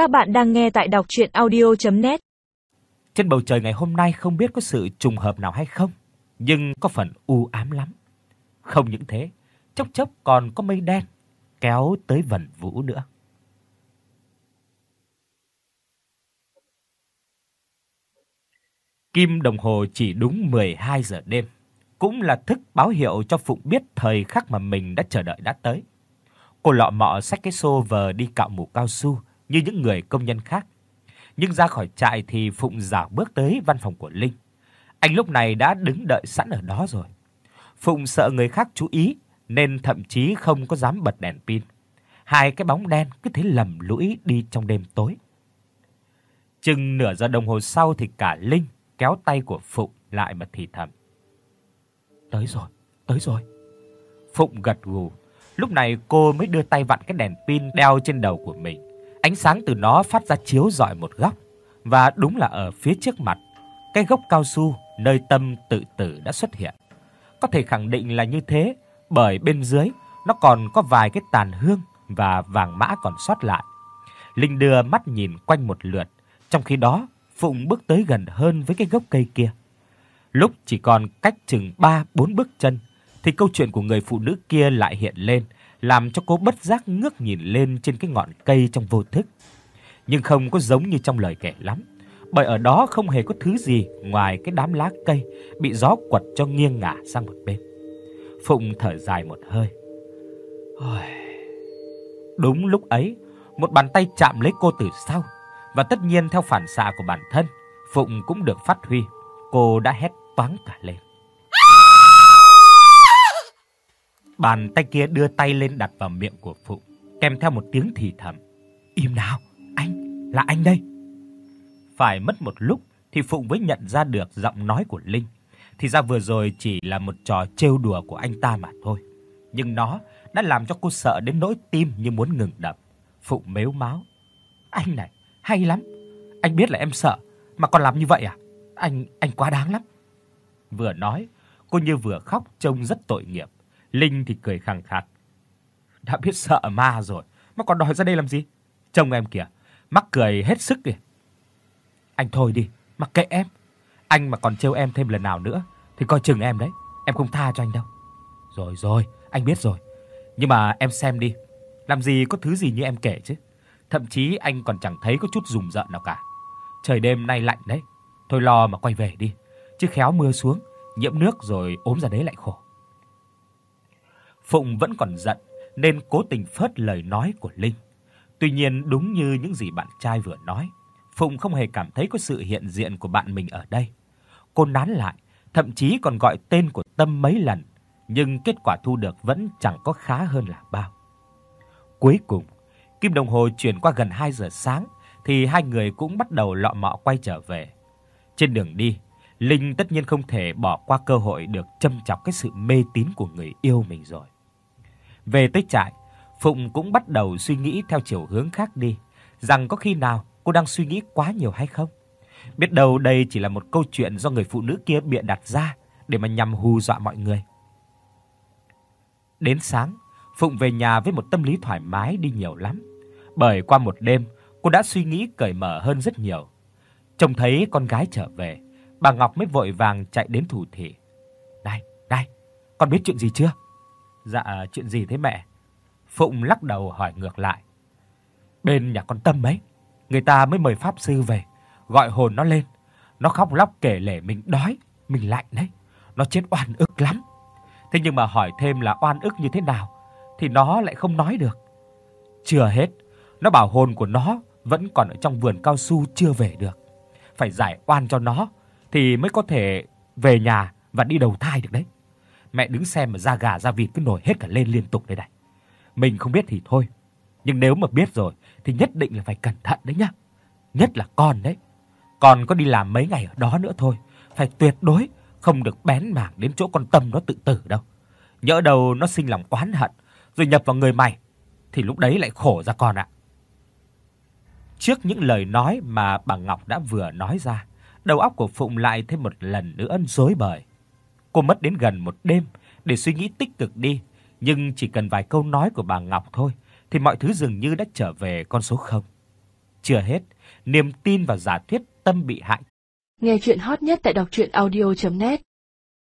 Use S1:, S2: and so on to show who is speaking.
S1: Các bạn đang nghe tại đọc audio net
S2: Trên bầu trời ngày hôm nay không biết có sự trùng hợp nào hay không, nhưng có phần u ám lắm. Không những thế, chốc chốc còn có mây đen kéo tới vần vũ nữa. Kim đồng hồ chỉ đúng 12 giờ đêm, cũng là thức báo hiệu cho Phụng biết thời khắc mà mình đã chờ đợi đã tới. Cô lọ mọ xách cái xô vờ đi cạo mũ cao su như những người công nhân khác. Nhưng ra khỏi trại thì Phụng dạo bước tới văn phòng của Linh. Anh lúc này đã đứng đợi sẵn ở đó rồi. Phụng sợ người khác chú ý nên thậm chí không có dám bật đèn pin. Hai cái bóng đen cứ thế lầm lũi đi trong đêm tối. Chừng nửa giờ đồng hồ sau thì cả Linh kéo tay của Phụng lại mà thì thầm. Tới rồi, tới rồi. Phụng gật gù. Lúc này cô mới đưa tay vặn cái đèn pin đeo trên đầu của mình. Ánh sáng từ nó phát ra chiếu rọi một góc và đúng là ở phía trước mặt, cái gốc cao su nơi tâm tự tử đã xuất hiện. Có thể khẳng định là như thế bởi bên dưới nó còn có vài cái tàn hương và vàng mã còn sót lại. Linh đưa mắt nhìn quanh một lượt, trong khi đó Phụng bước tới gần hơn với cái gốc cây kia. Lúc chỉ còn cách chừng 3 4 bước chân thì câu chuyện của người phụ nữ kia lại hiện lên, làm cho cô bất giác ngước nhìn lên trên cái ngọn cây trong vô thức. Nhưng không có giống như trong lời kể lắm, bởi ở đó không hề có thứ gì ngoài cái đám lá cây bị gió quật cho nghiêng ngả sang một bên. Phụng thở dài một hơi. Ôi. Đúng lúc ấy, một bàn tay chạm lấy cô từ sau, và tất nhiên theo phản xạ của bản thân, Phụng cũng được phát huy. Cô đã hét toáng cả lên. Bàn tay kia đưa tay lên đặt vào miệng của Phụng, kèm theo một tiếng thì thầm. "Im nào, anh, là anh đây." Phải mất một lúc thì Phụng mới nhận ra được giọng nói của Linh. Thì ra vừa rồi chỉ là một trò trêu đùa của anh ta mà thôi. Nhưng nó đã làm cho cô sợ đến nỗi tim như muốn ngừng đập. Phụng mếu máo. "Anh này, hay lắm. Anh biết là em sợ mà còn làm như vậy à? Anh anh quá đáng lắm." Vừa nói, cô như vừa khóc trông rất tội nghiệp. Linh thì cười khằng khặc. Đã biết sợ ma rồi mà còn đòi ra đây làm gì? Trông em kìa, mắc cười hết sức kìa. Anh thôi đi, mặc kệ em. Anh mà còn trêu em thêm lần nào nữa thì coi chừng em đấy, em không tha cho anh đâu. Rồi rồi, anh biết rồi. Nhưng mà em xem đi, làm gì có thứ gì như em kể chứ. Thậm chí anh còn chẳng thấy có chút rùng rợn nào cả. Trời đêm nay lạnh đấy, thôi lo mà quay về đi, chứ khéo mưa xuống, nhiễm nước rồi ốm ra đấy lại khổ. Phụng vẫn còn giận nên cố tình phớt lời nói của Linh. Tuy nhiên đúng như những gì bạn trai vừa nói, Phụng không hề cảm thấy có sự hiện diện của bạn mình ở đây. Cô nán lại, thậm chí còn gọi tên của Tâm mấy lần, nhưng kết quả thu được vẫn chẳng có khá hơn là bao. Cuối cùng, kim đồng hồ chuyển qua gần 2 giờ sáng thì hai người cũng bắt đầu lọ mọ quay trở về. Trên đường đi, Linh tất nhiên không thể bỏ qua cơ hội được châm chọc cái sự mê tín của người yêu mình rồi. Về tới trại, Phụng cũng bắt đầu suy nghĩ theo chiều hướng khác đi, rằng có khi nào cô đang suy nghĩ quá nhiều hay không? Biết đâu đây chỉ là một câu chuyện do người phụ nữ kia bịa đặt ra để mà nhằm hù dọa mọi người. Đến sáng, Phụng về nhà với một tâm lý thoải mái đi nhiều lắm, bởi qua một đêm, cô đã suy nghĩ cởi mở hơn rất nhiều. Trông thấy con gái trở về, bà Ngọc mới vội vàng chạy đến thủ thể "Này, này, con biết chuyện gì chưa?" "Dạ, chuyện gì thế mẹ?" Phụng lắc đầu hỏi ngược lại. "Bên nhà con Tâm ấy, người ta mới mời pháp sư về, gọi hồn nó lên. Nó khóc lóc kể lể mình đói, mình lạnh đấy. Nó chết oan ức lắm. Thế nhưng mà hỏi thêm là oan ức như thế nào thì nó lại không nói được. Chưa hết, nó bảo hồn của nó vẫn còn ở trong vườn cao su chưa về được. Phải giải oan cho nó thì mới có thể về nhà và đi đầu thai được đấy. Mẹ đứng xem mà da gà da vịt cứ nổi hết cả lên liên tục đây này. Mình không biết thì thôi, nhưng nếu mà biết rồi thì nhất định là phải cẩn thận đấy nhá. Nhất là con đấy. Con có đi làm mấy ngày ở đó nữa thôi, phải tuyệt đối không được bén mảng đến chỗ con Tâm nó tự tử đâu. Nhỡ đầu nó sinh lòng oán hận rồi nhập vào người mày thì lúc đấy lại khổ ra con ạ. Trước những lời nói mà bà Ngọc đã vừa nói ra, đầu óc của Phụng lại thêm một lần nữa rối bời. Cô mất đến gần một đêm để suy nghĩ tích cực đi, nhưng chỉ cần vài câu nói của bà Ngọc thôi thì mọi thứ dường như đã trở về con số 0. Chưa hết, niềm tin vào giả thuyết tâm bị hại.
S3: Nghe truyện hot nhất tại doctruyenaudio.net